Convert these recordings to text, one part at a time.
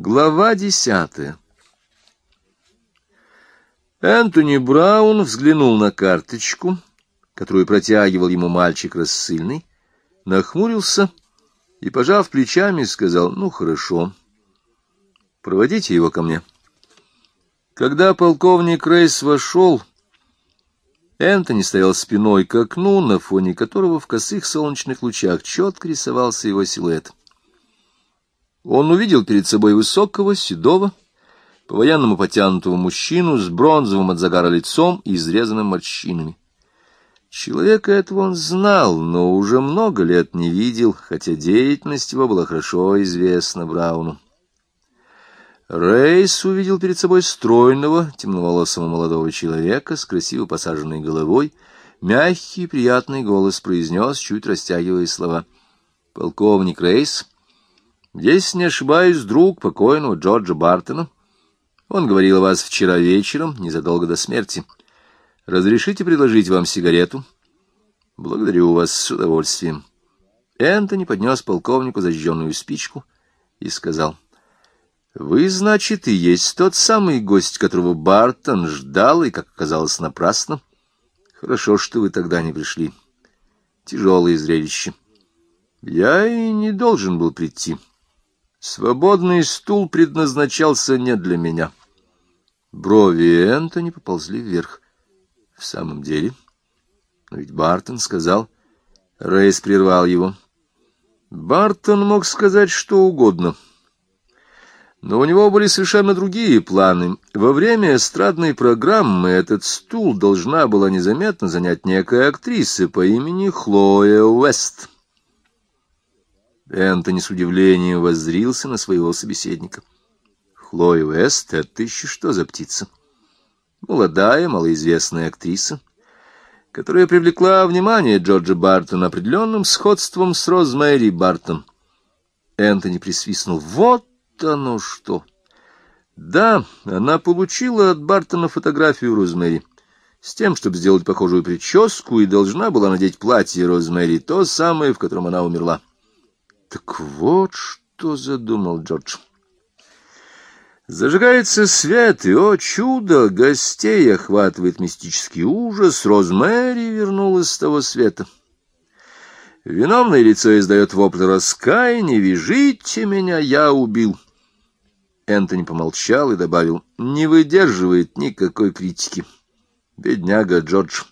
Глава десятая Энтони Браун взглянул на карточку, которую протягивал ему мальчик рассыльный, нахмурился и, пожав плечами, сказал, «Ну, хорошо, проводите его ко мне». Когда полковник Рейс вошел, Энтони стоял спиной к окну, на фоне которого в косых солнечных лучах четко рисовался его силуэт. Он увидел перед собой высокого, седого, по-военному потянутого мужчину с бронзовым от загара лицом и изрезанным морщинами. Человека этого он знал, но уже много лет не видел, хотя деятельность его была хорошо известна Брауну. Рейс увидел перед собой стройного, темноволосого молодого человека с красиво посаженной головой. Мягкий, приятный голос произнес, чуть растягивая слова. «Полковник Рейс, здесь, не ошибаюсь, друг покойного Джорджа Бартона». Он говорил о вас вчера вечером, незадолго до смерти. Разрешите предложить вам сигарету? Благодарю вас с удовольствием. Энтони поднес полковнику зажженную спичку и сказал. Вы, значит, и есть тот самый гость, которого Бартон ждал, и, как оказалось, напрасно. Хорошо, что вы тогда не пришли. Тяжелое зрелище. Я и не должен был прийти. Свободный стул предназначался не для меня. Брови Энтони поползли вверх. В самом деле, но ведь Бартон сказал... Рейс прервал его. Бартон мог сказать что угодно. Но у него были совершенно другие планы. Во время эстрадной программы этот стул должна была незаметно занять некая актриса по имени Хлоя Уэст. Энтони с удивлением воззрился на своего собеседника. Хлоя Уэст — это еще что за птица? Молодая, малоизвестная актриса, которая привлекла внимание Джорджа Бартона определенным сходством с Розмэри Бартон. Энтони присвистнул. Вот оно что! Да, она получила от Бартона фотографию Розмэри с тем, чтобы сделать похожую прическу, и должна была надеть платье Розмэри, то самое, в котором она умерла. Так вот что задумал Джордж. Зажигается свет, и, о чудо, гостей охватывает мистический ужас. Розмэри вернулась с того света. Виновное лицо издает вопль раскаяния. «Вяжите меня, я убил!» Энтони помолчал и добавил, «Не выдерживает никакой критики. Бедняга Джордж».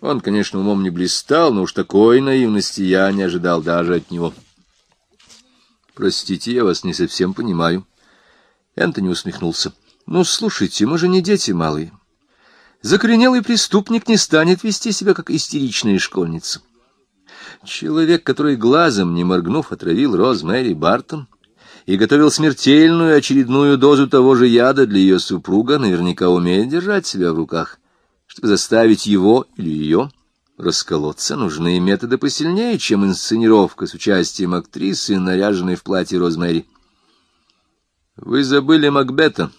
Он, конечно, умом не блистал, но уж такой наивности я не ожидал даже от него. Простите, я вас не совсем понимаю. Энтони усмехнулся. Ну, слушайте, мы же не дети малые. Закоренелый преступник не станет вести себя как истеричная школьница. Человек, который глазом, не моргнув, отравил Роз Мэри Бартон и готовил смертельную очередную дозу того же яда для ее супруга, наверняка умеет держать себя в руках, чтобы заставить его или ее Расколоться нужны методы посильнее, чем инсценировка с участием актрисы, наряженной в платье Розмэри. Вы забыли Макбета.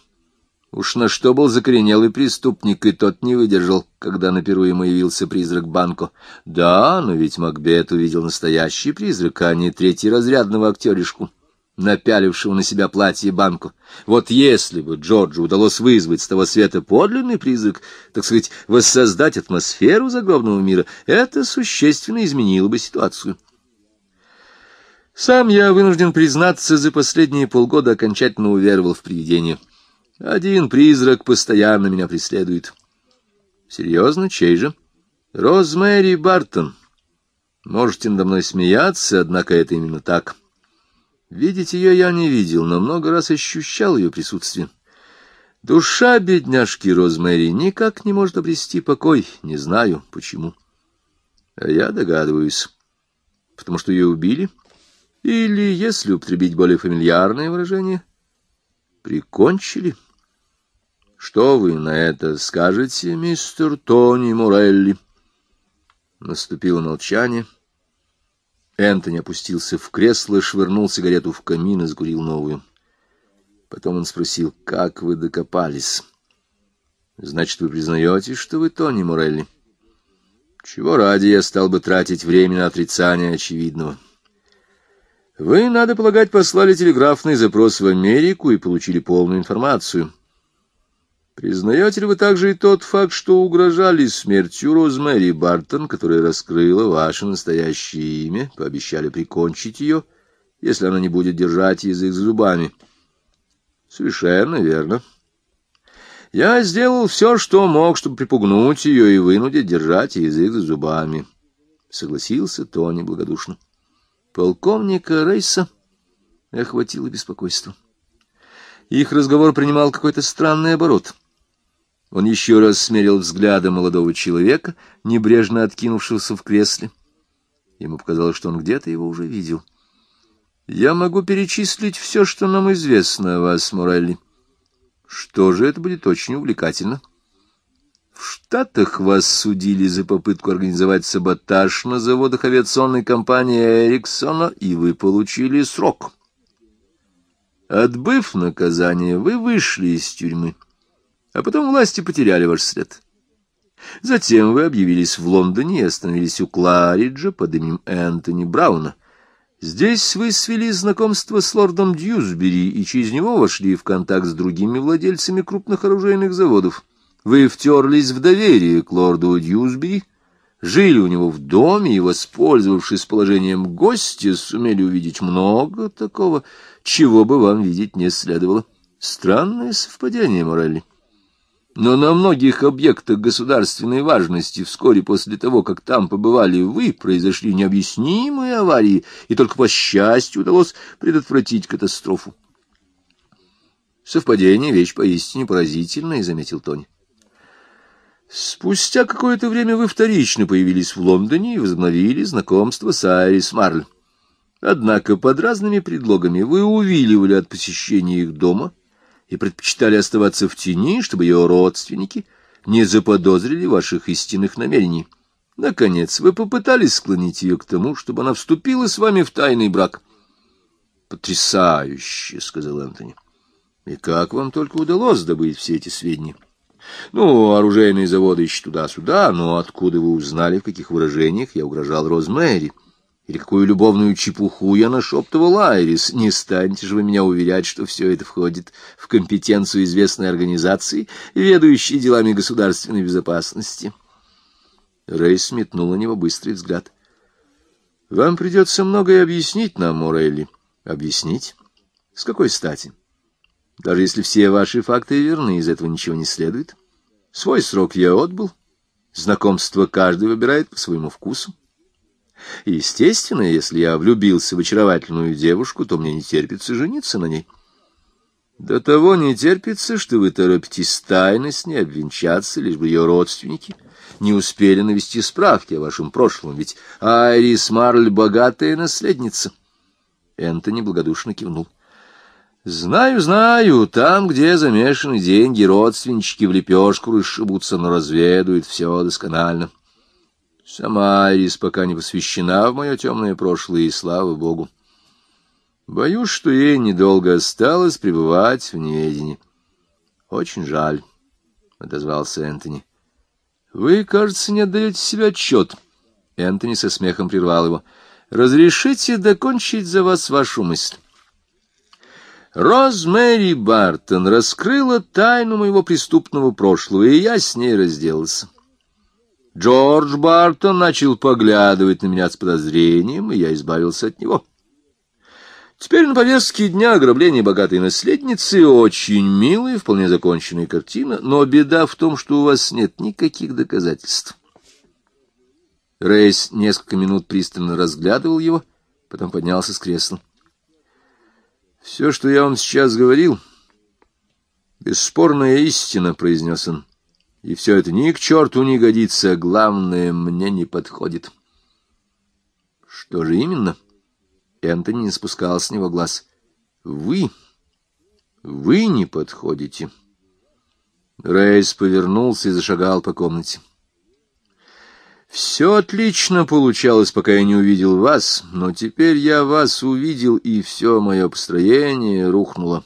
Уж на что был закоренелый преступник, и тот не выдержал, когда на перу ему явился призрак Банко. Да, но ведь Макбет увидел настоящий призрак, а не третьеразрядного актеришку напялившего на себя платье банку. Вот если бы Джорджу удалось вызвать с того света подлинный призрак, так сказать, воссоздать атмосферу загробного мира, это существенно изменило бы ситуацию. Сам я вынужден признаться, за последние полгода окончательно уверовал в привидение. Один призрак постоянно меня преследует. Серьезно, чей же? Розмэри Бартон. Можете надо мной смеяться, однако это именно так. — Видеть ее я не видел, но много раз ощущал ее присутствие. Душа бедняжки Розмэри никак не может обрести покой, не знаю почему. А я догадываюсь, потому что ее убили, или, если употребить более фамильярное выражение, прикончили. Что вы на это скажете, мистер Тони Морелли? Наступило молчание. — Энтони опустился в кресло, швырнул сигарету в камин и закурил новую. Потом он спросил, как вы докопались? Значит, вы признаете, что вы Тони Морелли? Чего ради я стал бы тратить время на отрицание очевидного? Вы, надо полагать, послали телеграфный запрос в Америку и получили полную информацию. Признаете ли вы также и тот факт, что угрожали смертью Розмэри Бартон, которая раскрыла ваше настоящее имя, пообещали прикончить ее, если она не будет держать язык за зубами? Совершенно верно. Я сделал все, что мог, чтобы припугнуть ее и вынудить держать язык за зубами. Согласился Тони благодушно. Полковника Рейса охватило беспокойство. Их разговор принимал какой-то странный оборот — он еще раз смерил взглядом молодого человека, небрежно откинувшегося в кресле. Ему показалось, что он где-то его уже видел. «Я могу перечислить все, что нам известно о вас, Морелли. Что же, это будет очень увлекательно. В Штатах вас судили за попытку организовать саботаж на заводах авиационной компании «Эриксона», и вы получили срок. Отбыв наказание, вы вышли из тюрьмы» а потом власти потеряли ваш след. Затем вы объявились в Лондоне и остановились у Клариджа под именем Энтони Брауна. Здесь вы свели знакомство с лордом Дьюсбери и через него вошли в контакт с другими владельцами крупных оружейных заводов. Вы втерлись в доверие к лорду Дьюсбери, жили у него в доме и, воспользовавшись положением гостя, сумели увидеть много такого, чего бы вам видеть не следовало. Странное совпадение, Морелли. Но на многих объектах государственной важности вскоре после того, как там побывали вы, произошли необъяснимые аварии, и только по счастью удалось предотвратить катастрофу. Совпадение — вещь поистине поразительная, — заметил Тони. Спустя какое-то время вы вторично появились в Лондоне и возобновили знакомство с Айрис Марль. Однако под разными предлогами вы увиливали от посещения их дома — и предпочитали оставаться в тени, чтобы ее родственники не заподозрили ваших истинных намерений. Наконец, вы попытались склонить ее к тому, чтобы она вступила с вами в тайный брак. — Потрясающе, — сказал Антони. — И как вам только удалось добыть все эти сведения? — Ну, оружейные заводы ищут туда-сюда, но откуда вы узнали, в каких выражениях я угрожал Розмэри? — или какую любовную чепуху я нашептывал Айрис? Не станете же вы меня уверять, что все это входит в компетенцию известной организации, ведущей делами государственной безопасности?» Рейс метнул на него быстрый взгляд. «Вам придется многое объяснить нам, Морелли». «Объяснить? С какой стати? Даже если все ваши факты верны, из этого ничего не следует. Свой срок я отбыл. Знакомство каждый выбирает по своему вкусу. Естественно, если я влюбился в очаровательную девушку, то мне не терпится жениться на ней. До того не терпится, что вы торопитесь тайно с ней обвенчаться, лишь бы ее родственники не успели навести справки о вашем прошлом, ведь Айрис Марль — богатая наследница. Энтони благодушно кивнул. Знаю, знаю, там, где замешаны деньги, родственнички в лепешку расшибутся, но разведают все досконально. Сама Арис пока не посвящена в мое темное прошлое, и слава богу. Боюсь, что ей недолго осталось пребывать в неведении. Очень жаль, — отозвался Энтони. Вы, кажется, не отдаете себе отчет. Энтони со смехом прервал его. Разрешите докончить за вас вашу мысль. Розмэри Бартон раскрыла тайну моего преступного прошлого, и я с ней разделался. Джордж Бартон начал поглядывать на меня с подозрением, и я избавился от него. Теперь на повестке дня ограбление богатой наследницы очень милая, вполне законченная картина, но беда в том, что у вас нет никаких доказательств. Рейс несколько минут пристально разглядывал его, потом поднялся с кресла. «Все, что я вам сейчас говорил, бесспорная истина», — произнес он и все это ни к черту не годится, главное, мне не подходит. Что же именно? Энтони не спускал с него глаз. Вы, вы не подходите. Рейс повернулся и зашагал по комнате. Все отлично получалось, пока я не увидел вас, но теперь я вас увидел, и все мое построение рухнуло.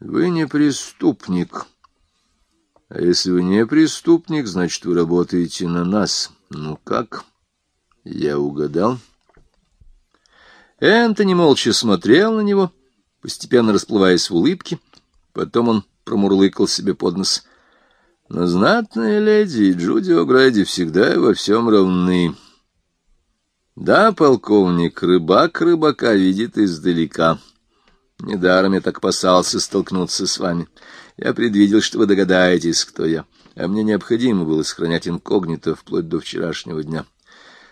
Вы не преступник. А если вы не преступник, значит, вы работаете на нас. Ну как? Я угадал. Энтони молча смотрел на него, постепенно расплываясь в улыбке. Потом он промурлыкал себе под нос. Но знатные леди и Джуди О'Грейди всегда и во всем равны. Да, полковник, рыбак рыбака видит издалека. Недаром я так опасался столкнуться с вами. Я предвидел, что вы догадаетесь, кто я, а мне необходимо было сохранять инкогнито вплоть до вчерашнего дня.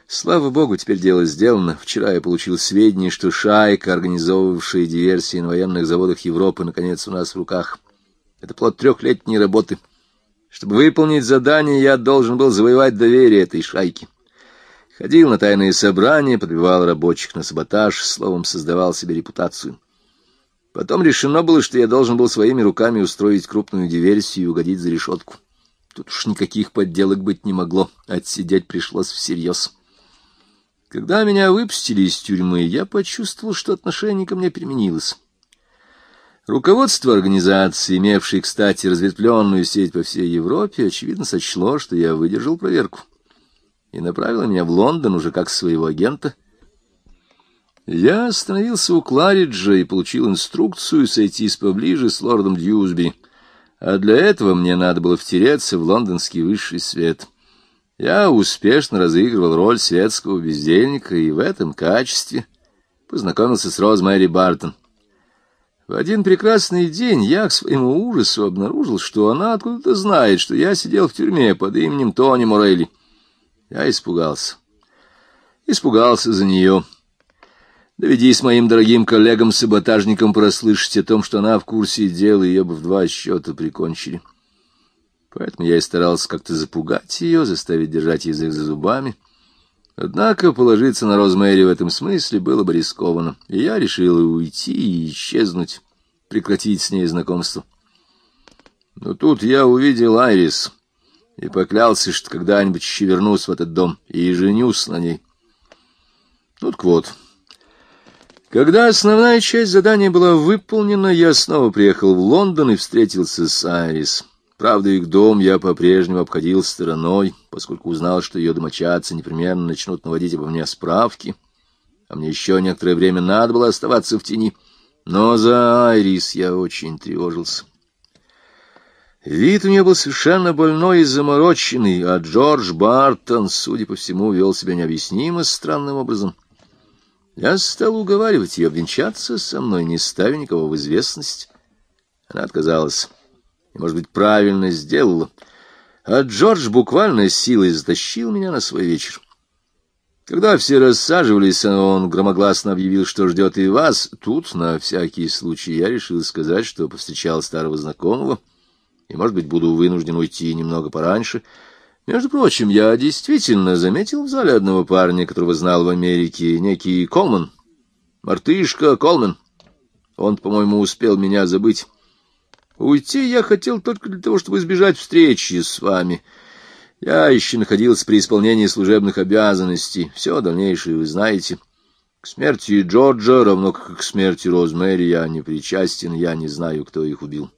Слава богу, теперь дело сделано. Вчера я получил сведения, что шайка, организовывавшая диверсии на военных заводах Европы, наконец у нас в руках. Это плод трехлетней работы. Чтобы выполнить задание, я должен был завоевать доверие этой шайки. Ходил на тайные собрания, подбивал рабочих на саботаж, словом, создавал себе репутацию. Потом решено было, что я должен был своими руками устроить крупную диверсию и угодить за решетку. Тут уж никаких подделок быть не могло, отсидеть пришлось всерьез. Когда меня выпустили из тюрьмы, я почувствовал, что отношение ко мне переменилось. Руководство организации, имевшей, кстати, разветвленную сеть по всей Европе, очевидно сочло, что я выдержал проверку, и направило меня в Лондон уже как своего агента — я остановился у Клариджа и получил инструкцию сойтись поближе с лордом Дьюсби, а для этого мне надо было втереться в лондонский высший свет. Я успешно разыгрывал роль светского бездельника и в этом качестве познакомился с Роз Бартон. В один прекрасный день я к своему ужасу обнаружил, что она откуда-то знает, что я сидел в тюрьме под именем Тони Морелли. Я испугался. Испугался за нее. Доведись моим дорогим коллегам-саботажникам прослышать о том, что она в курсе дела, ее бы в два счета прикончили. Поэтому я и старался как-то запугать ее, заставить держать язык за зубами. Однако положиться на Розмэри в этом смысле было бы рискованно, и я решил уйти и исчезнуть, прекратить с ней знакомство. Но тут я увидел Айрис и поклялся, что когда-нибудь еще вернусь в этот дом и женюсь на ней. Ну так вот... Когда основная часть задания была выполнена, я снова приехал в Лондон и встретился с Айрис. Правда, их дом я по-прежнему обходил стороной, поскольку узнал, что ее домочадцы непременно начнут наводить обо мне справки, а мне еще некоторое время надо было оставаться в тени. Но за Айрис я очень тревожился. Вид у нее был совершенно больной и замороченный, а Джордж Бартон, судя по всему, вел себя необъяснимо странным образом — я стал уговаривать ее обвенчаться со мной, не ставя никого в известность. Она отказалась. И, может быть, правильно сделала. А Джордж буквально силой затащил меня на свой вечер. Когда все рассаживались, он громогласно объявил, что ждет и вас. Тут, на всякий случай, я решил сказать, что повстречал старого знакомого, и, может быть, буду вынужден уйти немного пораньше — между прочим, я действительно заметил в зале одного парня, которого знал в Америке, некий Колман. Мартышка Колман. Он, по-моему, успел меня забыть. Уйти я хотел только для того, чтобы избежать встречи с вами. Я еще находился при исполнении служебных обязанностей. Все дальнейшее вы знаете. К смерти Джорджа, равно как к смерти Розмэри, я не причастен, я не знаю, кто их убил.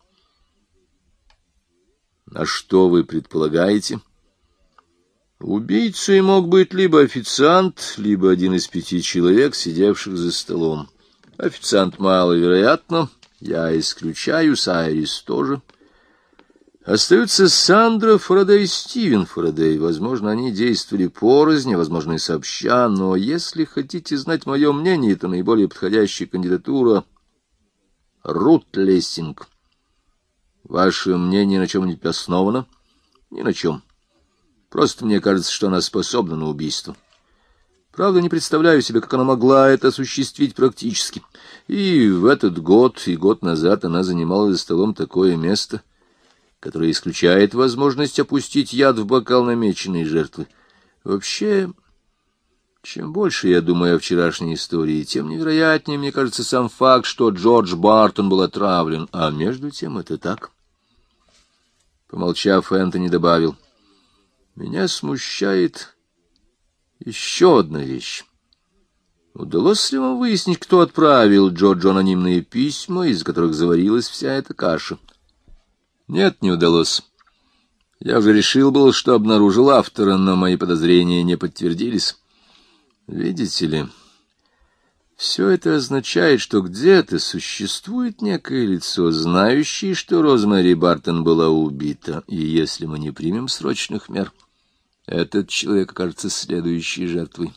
— А что вы предполагаете? — Убийцей мог быть либо официант, либо один из пяти человек, сидевших за столом. Официант маловероятно, я исключаю, Сайрис тоже. Остаются Сандра Фарадей и Стивен Фарадей. Возможно, они действовали порознь, возможно, и сообща, но если хотите знать мое мнение, то наиболее подходящая кандидатура — Рут Лессинг. Ваше мнение на чем-нибудь основано? Ни на чем. — Просто мне кажется, что она способна на убийство. Правда, не представляю себе, как она могла это осуществить практически. И в этот год, и год назад она занимала за столом такое место, которое исключает возможность опустить яд в бокал намеченной жертвы. Вообще, чем больше я думаю о вчерашней истории, тем невероятнее мне кажется сам факт, что Джордж Бартон был отравлен, а между тем это так. Помолчав, Энтони добавил — меня смущает еще одна вещь. Удалось ли вам выяснить, кто отправил Джорджу анонимные письма, из которых заварилась вся эта каша? Нет, не удалось. Я уже решил был, что обнаружил автора, но мои подозрения не подтвердились. Видите ли, Все это означает, что где-то существует некое лицо, знающее, что Розмари Бартон была убита, и если мы не примем срочных мер, этот человек окажется следующей жертвой.